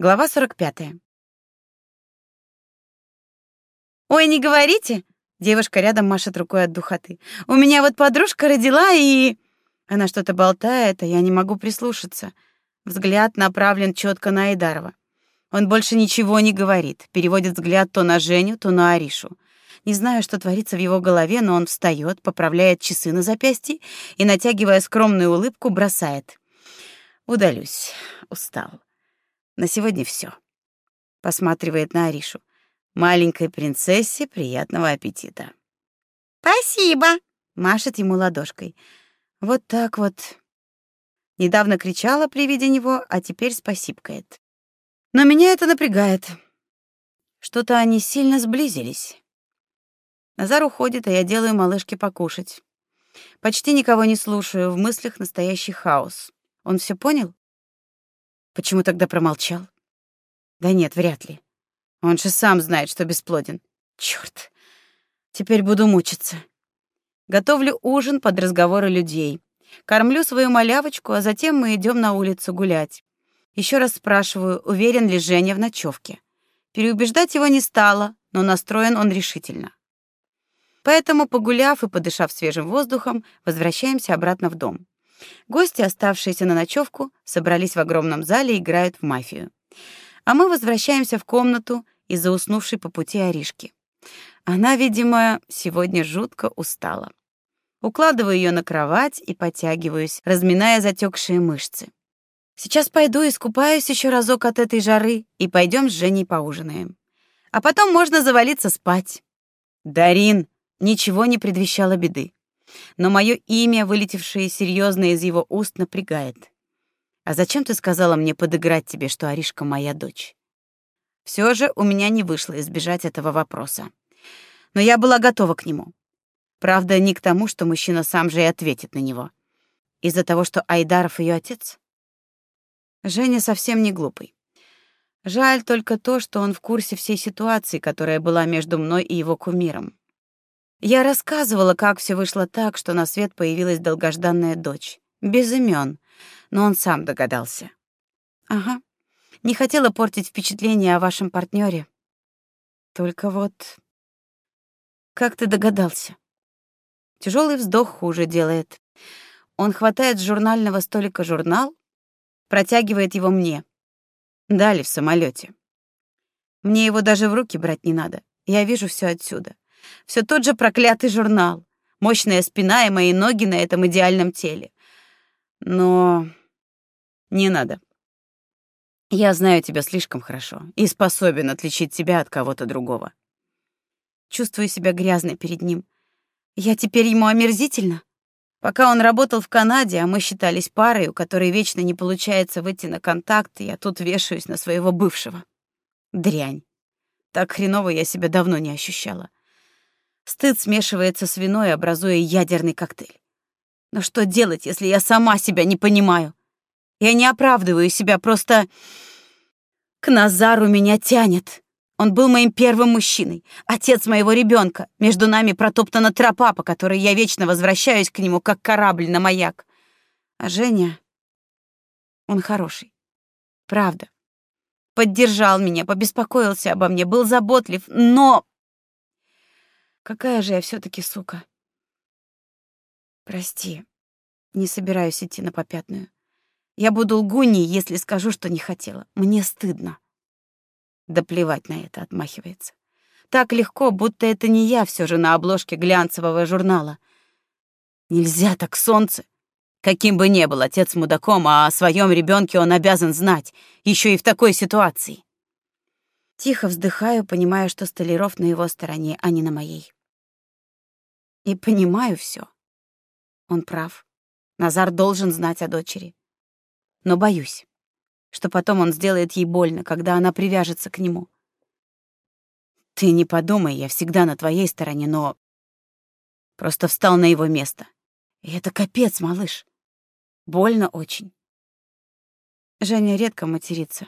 Глава 45. Ой, не говорите, девушка рядом машет рукой от духоты. У меня вот подружка родила и она что-то болтает, а я не могу прислушаться. Взгляд направлен четко на Айдарова. Он больше ничего не говорит, переводит взгляд то на Женю, то на Аришу. Не знаю, что творится в его голове, но он встает, поправляет часы на запястье и, натягивая скромную улыбку, бросает: "Удалюсь, устал". На сегодня все. Посматривает на Аришу. Маленькой принцессе приятного аппетита. Спасибо, машет ему ладошкой. Вот так вот. Недавно кричала при виде него, а теперь спасибкает. Но меня это напрягает. Что-то они сильно сблизились. Назар уходит, а я делаю малышке покушать. Почти никого не слушаю, в мыслях настоящий хаос. Он все понял? Почему тогда промолчал? Да нет, вряд ли. Он же сам знает, что бесплоден. Чёрт. Теперь буду мучиться. Готовлю ужин под разговоры людей. Кормлю свою малявочку, а затем мы идем на улицу гулять. Еще раз спрашиваю, уверен ли Женя в ночевке. Переубеждать его не стало, но настроен он решительно. Поэтому, погуляв и подышав свежим воздухом, возвращаемся обратно в дом. Гости, оставшиеся на ночевку, собрались в огромном зале и играют в мафию. А мы возвращаемся в комнату из-за уснувшей по пути Аришки. Она, видимо, сегодня жутко устала. Укладываю ее на кровать и потягиваюсь, разминая затекшие мышцы. Сейчас пойду искупаюсь еще разок от этой жары и пойдем с Женей поужинаем. А потом можно завалиться спать. Дарин ничего не предвещало беды но мое имя, вылетевшее серьезно из его уст, напрягает. А зачем ты сказала мне подыграть тебе, что Аришка моя дочь? Все же у меня не вышло избежать этого вопроса. Но я была готова к нему. Правда, не к тому, что мужчина сам же и ответит на него. Из-за того, что Айдаров ее отец. Женя совсем не глупый. Жаль только то, что он в курсе всей ситуации, которая была между мной и его кумиром. Я рассказывала, как все вышло так, что на свет появилась долгожданная дочь, без имен, но он сам догадался. Ага. Не хотела портить впечатление о вашем партнере. Только вот как ты догадался? Тяжелый вздох хуже делает. Он хватает с журнального столика журнал, протягивает его мне. Дали в самолете. Мне его даже в руки брать не надо. Я вижу все отсюда. Все тот же проклятый журнал, мощная спина и мои ноги на этом идеальном теле. Но не надо. Я знаю тебя слишком хорошо и способен отличить тебя от кого-то другого. Чувствую себя грязной перед ним. Я теперь ему омерзительно. Пока он работал в Канаде, а мы считались парой, у которой вечно не получается выйти на контакт, я тут вешаюсь на своего бывшего. Дрянь. Так хреново я себя давно не ощущала. Стыд смешивается с виной, образуя ядерный коктейль. Но что делать, если я сама себя не понимаю? Я не оправдываю себя, просто к Назару меня тянет. Он был моим первым мужчиной, отец моего ребенка. Между нами протоптана тропа, по которой я вечно возвращаюсь к нему, как корабль на маяк. А Женя... Он хороший. Правда. Поддержал меня, побеспокоился обо мне, был заботлив, но Какая же я все таки сука. Прости. Не собираюсь идти на попятную. Я буду лгуней, если скажу, что не хотела. Мне стыдно. Да плевать на это, отмахивается. Так легко, будто это не я все же на обложке глянцевого журнала. Нельзя так, солнце. Каким бы ни был отец мудаком, а о своем ребенке он обязан знать, еще и в такой ситуации. Тихо вздыхаю, понимая, что Столяров на его стороне, а не на моей. И понимаю все. Он прав. Назар должен знать о дочери. Но боюсь, что потом он сделает ей больно, когда она привяжется к нему. Ты не подумай, я всегда на твоей стороне, но просто встал на его место. И это капец, малыш. Больно очень. Женя редко матерится.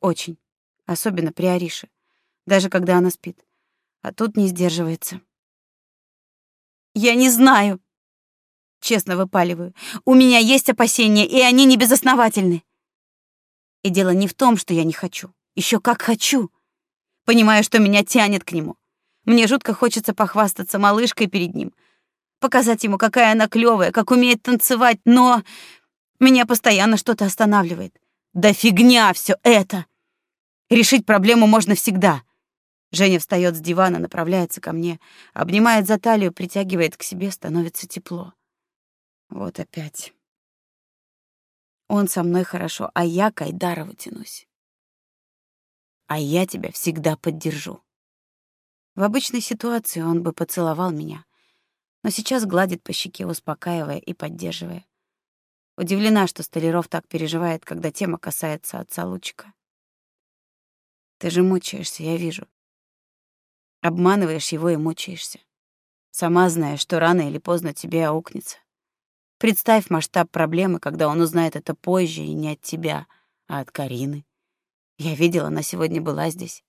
Очень. Особенно при Арише. Даже когда она спит. А тут не сдерживается. Я не знаю. Честно выпаливаю. У меня есть опасения, и они не безосновательны. И дело не в том, что я не хочу. Еще как хочу. Понимаю, что меня тянет к нему. Мне жутко хочется похвастаться малышкой перед ним, показать ему, какая она клёвая, как умеет танцевать, но меня постоянно что-то останавливает. Да фигня все это. Решить проблему можно всегда. Женя встает с дивана, направляется ко мне, обнимает за талию, притягивает к себе, становится тепло. Вот опять. Он со мной хорошо, а я к Айдарову тянусь. А я тебя всегда поддержу. В обычной ситуации он бы поцеловал меня, но сейчас гладит по щеке, успокаивая и поддерживая. Удивлена, что Столяров так переживает, когда тема касается отца Лучика. Ты же мучаешься, я вижу. Обманываешь его и мучаешься. Сама знаешь, что рано или поздно тебе аукнется. Представь масштаб проблемы, когда он узнает это позже и не от тебя, а от Карины. Я видела, она сегодня была здесь.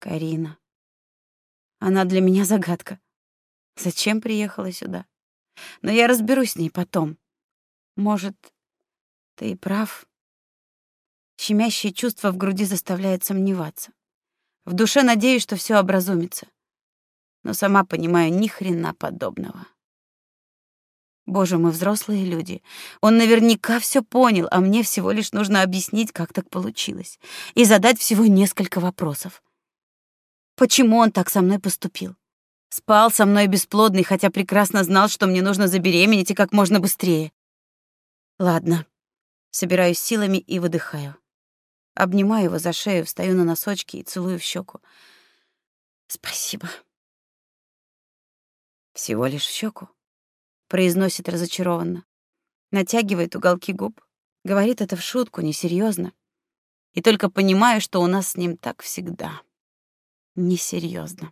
Карина. Она для меня загадка. Зачем приехала сюда? Но я разберусь с ней потом. Может, ты и прав. Щемящее чувство в груди заставляет сомневаться. В душе надеюсь, что все образумится. Но сама понимаю, ни хрена подобного. Боже, мы взрослые люди. Он наверняка все понял, а мне всего лишь нужно объяснить, как так получилось, и задать всего несколько вопросов. Почему он так со мной поступил? Спал со мной бесплодный, хотя прекрасно знал, что мне нужно забеременеть и как можно быстрее. Ладно. Собираюсь силами и выдыхаю. Обнимаю его за шею, встаю на носочки и целую в щеку. Спасибо. Всего лишь в щеку произносит разочарованно. Натягивает уголки губ, говорит это в шутку, несерьезно. И только понимаю, что у нас с ним так всегда. Несерьезно.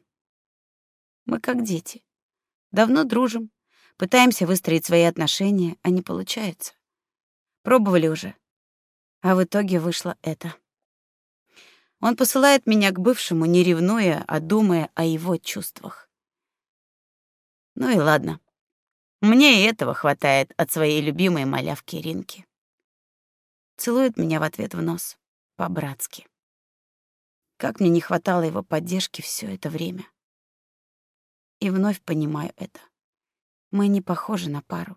Мы как дети. Давно дружим, пытаемся выстроить свои отношения, а не получается. Пробовали уже. А в итоге вышло это. Он посылает меня к бывшему, не ревнуя, а думая о его чувствах. Ну и ладно. Мне и этого хватает от своей любимой малявки Ринки. Целует меня в ответ в нос, по-братски. Как мне не хватало его поддержки все это время. И вновь понимаю это. Мы не похожи на пару.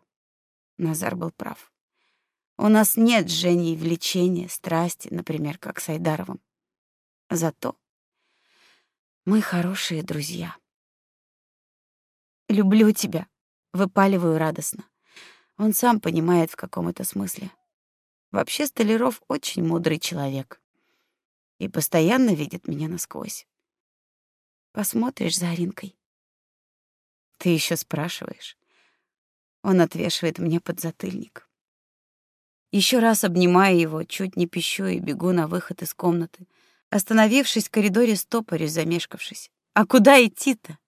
Назар был прав. У нас нет с Женей влечения, страсти, например, как с Айдаровым. Зато мы хорошие друзья. Люблю тебя, Выпаливаю радостно. Он сам понимает, в каком это смысле. Вообще Столяров очень мудрый человек и постоянно видит меня насквозь. Посмотришь за Аринкой. Ты еще спрашиваешь. Он отвешивает мне подзатыльник. Еще раз обнимаю его, чуть не пищу и бегу на выход из комнаты. Остановившись в коридоре, стопорюсь, замешкавшись. А куда идти-то?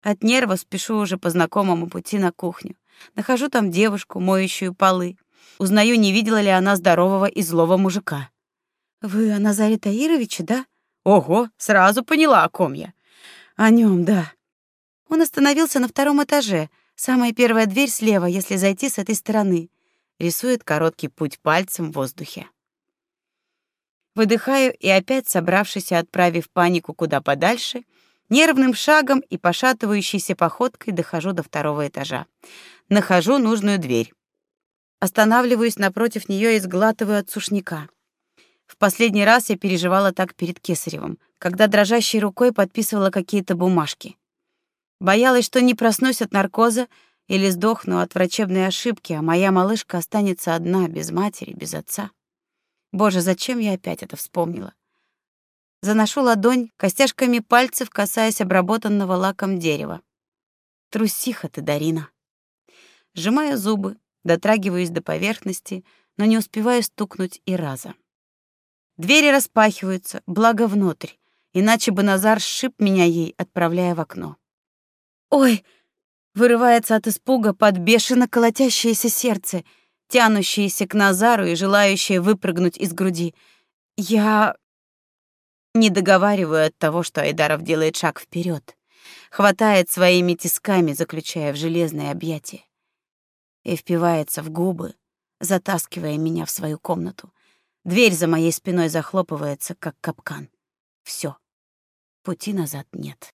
От нерва спешу уже по знакомому пути на кухню. Нахожу там девушку, моющую полы. Узнаю, не видела ли она здорового и злого мужика. «Вы о Назаре Таировиче, да?» «Ого, сразу поняла, о ком я». «О нем, да». Он остановился на втором этаже. Самая первая дверь слева, если зайти с этой стороны. Рисует короткий путь пальцем в воздухе. Выдыхаю и опять, собравшись отправив панику куда подальше, Нервным шагом и пошатывающейся походкой дохожу до второго этажа. Нахожу нужную дверь. Останавливаюсь напротив нее и сглатываю от сушняка. В последний раз я переживала так перед Кесаревым, когда дрожащей рукой подписывала какие-то бумажки. Боялась, что не проснусь от наркоза или сдохну от врачебной ошибки, а моя малышка останется одна, без матери, без отца. Боже, зачем я опять это вспомнила? Заношу ладонь, костяшками пальцев касаясь обработанного лаком дерева. Трусиха ты, Дарина. Сжимаю зубы, дотрагиваюсь до поверхности, но не успеваю стукнуть и раза. Двери распахиваются, благо внутрь, иначе бы Назар сшиб меня ей, отправляя в окно. «Ой!» — вырывается от испуга под бешено колотящееся сердце, тянущееся к Назару и желающее выпрыгнуть из груди. «Я... Не договариваю от того, что Айдаров делает шаг вперед, хватает своими тисками, заключая в железные объятия, и впивается в губы, затаскивая меня в свою комнату, Дверь за моей спиной захлопывается, как капкан. Все. Пути назад нет.